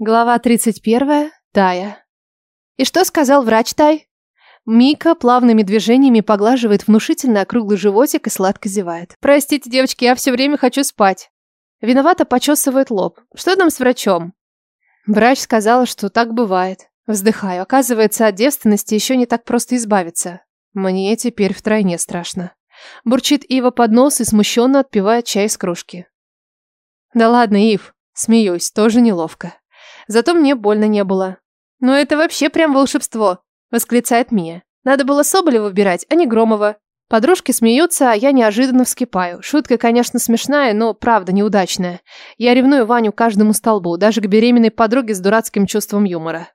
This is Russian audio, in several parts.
Глава 31. Тая. И что сказал врач Тай? Мика плавными движениями поглаживает внушительный округлый животик и сладко зевает. Простите, девочки, я все время хочу спать. Виновато почесывает лоб. Что там с врачом? Врач сказала, что так бывает. Вздыхаю. Оказывается, от девственности еще не так просто избавиться. Мне теперь втройне страшно. Бурчит Ива под нос и смущенно отпивает чай из кружки. Да ладно, Ив. Смеюсь, тоже неловко. Зато мне больно не было. «Ну это вообще прям волшебство!» – восклицает Мия. «Надо было Соболева выбирать, а не Громова». Подружки смеются, а я неожиданно вскипаю. Шутка, конечно, смешная, но правда неудачная. Я ревную Ваню каждому столбу, даже к беременной подруге с дурацким чувством юмора.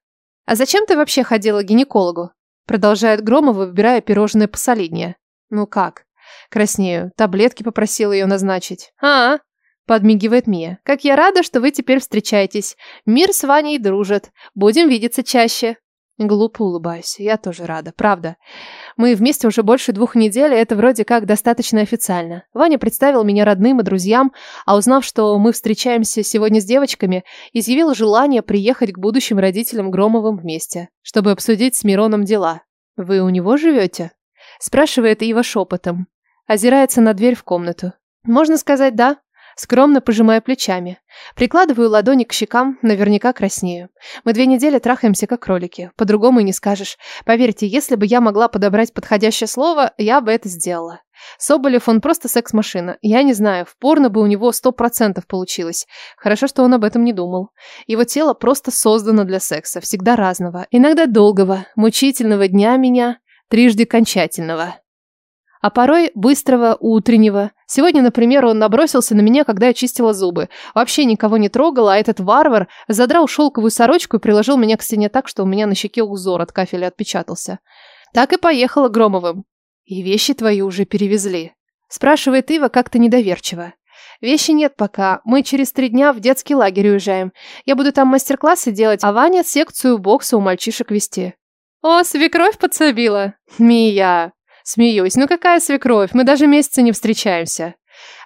«А зачем ты вообще ходила к гинекологу?» Продолжает Громова, выбирая пирожное посолиднее. «Ну как?» Краснею. Таблетки попросила ее назначить. «А, Подмигивает Мия. Как я рада, что вы теперь встречаетесь. Мир с Ваней дружит. Будем видеться чаще. Глупо улыбаюсь. Я тоже рада, правда. Мы вместе уже больше двух недель, и это вроде как достаточно официально. Ваня представил меня родным и друзьям, а узнав, что мы встречаемся сегодня с девочками, изъявил желание приехать к будущим родителям Громовым вместе, чтобы обсудить с Мироном дела. «Вы у него живете?» Спрашивает Ива шепотом. Озирается на дверь в комнату. «Можно сказать, да. Скромно пожимая плечами. Прикладываю ладони к щекам, наверняка краснею. Мы две недели трахаемся как кролики. По-другому и не скажешь. Поверьте, если бы я могла подобрать подходящее слово, я бы это сделала. Соболев, он просто секс-машина. Я не знаю, в порно бы у него сто процентов получилось. Хорошо, что он об этом не думал. Его тело просто создано для секса, всегда разного. Иногда долгого, мучительного дня меня, трижды кончательного а порой быстрого, утреннего. Сегодня, например, он набросился на меня, когда я чистила зубы. Вообще никого не трогал, а этот варвар задрал шелковую сорочку и приложил меня к стене так, что у меня на щеке узор от кафеля отпечатался. Так и поехала Громовым. «И вещи твои уже перевезли?» Спрашивает Ива как-то недоверчиво. Вещи нет пока. Мы через три дня в детский лагерь уезжаем. Я буду там мастер-классы делать, а Ваня секцию бокса у мальчишек вести. О, свекровь подсобила. Мия. Смеюсь. Ну какая свекровь? Мы даже месяца не встречаемся.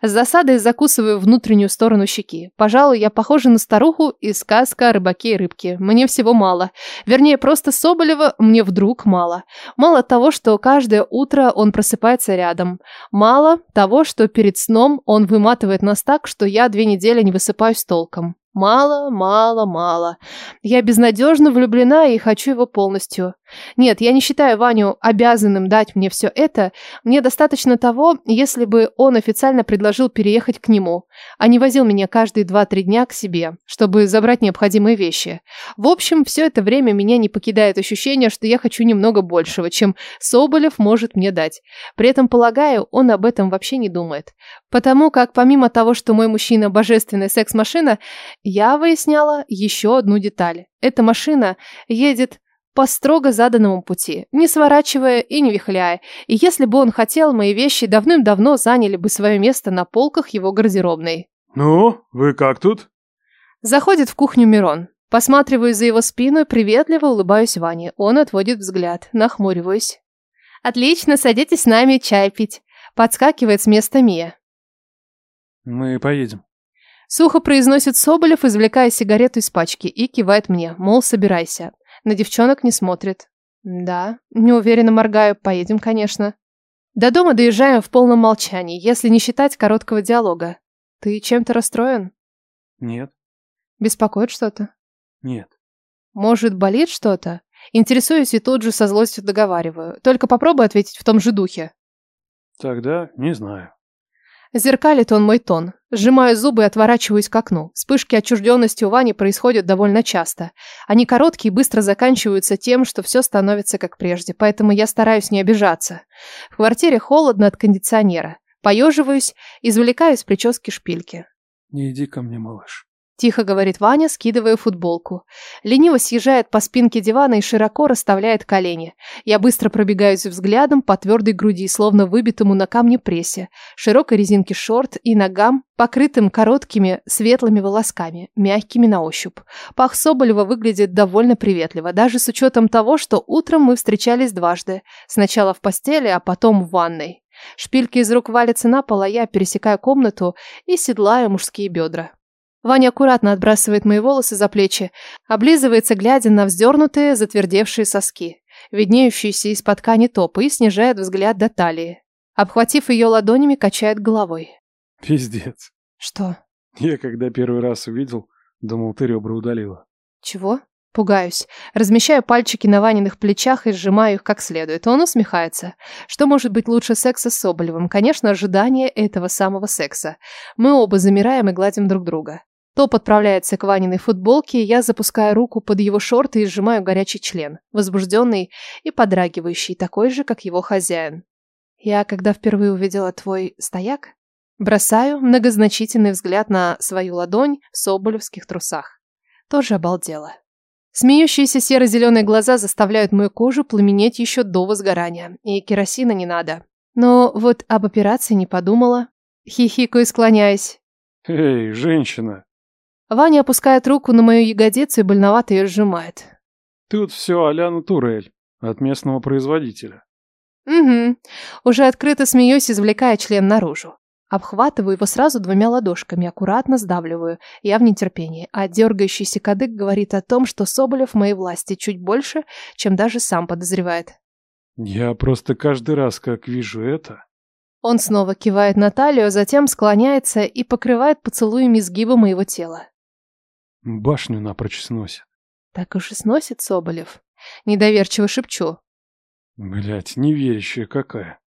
С засадой закусываю внутреннюю сторону щеки. Пожалуй, я похожа на старуху из сказка о рыбаке и рыбке. Мне всего мало. Вернее, просто Соболева мне вдруг мало. Мало того, что каждое утро он просыпается рядом. Мало того, что перед сном он выматывает нас так, что я две недели не высыпаюсь толком. Мало, мало, мало. Я безнадежно влюблена и хочу его полностью. Нет, я не считаю Ваню обязанным дать мне все это. Мне достаточно того, если бы он официально предложил переехать к нему, а не возил меня каждые два-три дня к себе, чтобы забрать необходимые вещи. В общем, все это время меня не покидает ощущение, что я хочу немного большего, чем Соболев может мне дать. При этом, полагаю, он об этом вообще не думает. Потому как помимо того, что мой мужчина божественная секс-машина, я выясняла еще одну деталь. Эта машина едет по строго заданному пути, не сворачивая и не вихляя. И если бы он хотел, мои вещи давным-давно заняли бы свое место на полках его гардеробной. «Ну, вы как тут?» Заходит в кухню Мирон. Посматриваю за его спину и приветливо улыбаюсь Ване. Он отводит взгляд, нахмуриваюсь. «Отлично, садитесь с нами чай пить». Подскакивает с места Мия. «Мы поедем». Сухо произносит Соболев, извлекая сигарету из пачки и кивает мне, мол, собирайся. На девчонок не смотрит. Да, неуверенно моргаю. Поедем, конечно. До дома доезжаем в полном молчании, если не считать короткого диалога. Ты чем-то расстроен? Нет. Беспокоит что-то? Нет. Может, болит что-то? Интересуюсь и тут же со злостью договариваю. Только попробуй ответить в том же духе. Тогда не знаю. Зеркалит он мой тон. Сжимаю зубы и отворачиваюсь к окну. Вспышки отчужденности у Вани происходят довольно часто. Они короткие и быстро заканчиваются тем, что все становится как прежде, поэтому я стараюсь не обижаться. В квартире холодно от кондиционера. Поеживаюсь, извлекаю из прически шпильки. «Не иди ко мне, малыш». Тихо говорит Ваня, скидывая футболку. Лениво съезжает по спинке дивана и широко расставляет колени. Я быстро пробегаюсь взглядом по твердой груди, словно выбитому на камне прессе, широкой резинке шорт и ногам, покрытым короткими светлыми волосками, мягкими на ощупь. Пах Соболева выглядит довольно приветливо, даже с учетом того, что утром мы встречались дважды. Сначала в постели, а потом в ванной. Шпильки из рук валятся на пол, а я пересекаю комнату и седлаю мужские бедра. Ваня аккуратно отбрасывает мои волосы за плечи, облизывается, глядя на вздернутые, затвердевшие соски, виднеющиеся из-под ткани топа, и снижает взгляд до талии. Обхватив ее ладонями, качает головой. Пиздец. Что? Я когда первый раз увидел, думал, ты ребра удалила. Чего? Пугаюсь. Размещаю пальчики на Ваниных плечах и сжимаю их как следует. Он усмехается. Что может быть лучше секса с Соболевым? Конечно, ожидание этого самого секса. Мы оба замираем и гладим друг друга. Топ отправляется к Ваниной футболке, я запускаю руку под его шорты и сжимаю горячий член, возбужденный и подрагивающий, такой же, как его хозяин. Я, когда впервые увидела твой стояк, бросаю многозначительный взгляд на свою ладонь в соболевских трусах. Тоже обалдела. Смеющиеся серо-зеленые глаза заставляют мою кожу пламенеть еще до возгорания, и керосина не надо. Но вот об операции не подумала. Хихикаю, склоняясь. Эй, женщина, Ваня опускает руку на мою ягодицу и больновато ее сжимает. тут все а-ля натурель от местного производителя. Угу. Уже открыто смеюсь, извлекая член наружу. Обхватываю его сразу двумя ладошками, аккуратно сдавливаю. Я в нетерпении, а дергающийся кадык говорит о том, что Соболев в моей власти чуть больше, чем даже сам подозревает. Я просто каждый раз, как вижу это... Он снова кивает на талию, затем склоняется и покрывает поцелуями изгиба моего тела. Башню напрочь сносит. Так уж и сносит Соболев. Недоверчиво шепчу. Блять, неверящая какая.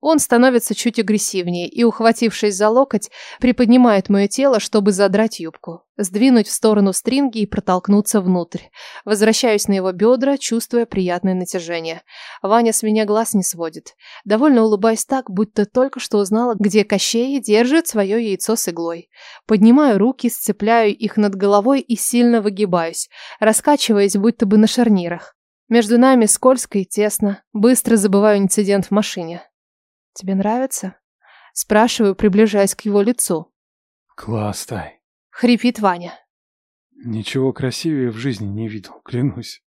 Он становится чуть агрессивнее и, ухватившись за локоть, приподнимает мое тело, чтобы задрать юбку, сдвинуть в сторону стринги и протолкнуться внутрь. Возвращаюсь на его бедра, чувствуя приятное натяжение. Ваня с меня глаз не сводит. Довольно улыбаясь так, будто только что узнала, где Кощей держит свое яйцо с иглой. Поднимаю руки, сцепляю их над головой и сильно выгибаюсь, раскачиваясь будто бы на шарнирах. Между нами скользко и тесно. Быстро забываю инцидент в машине. «Тебе нравится?» Спрашиваю, приближаясь к его лицу. Класс, Тай. Хрипит Ваня. Ничего красивее в жизни не видел, клянусь.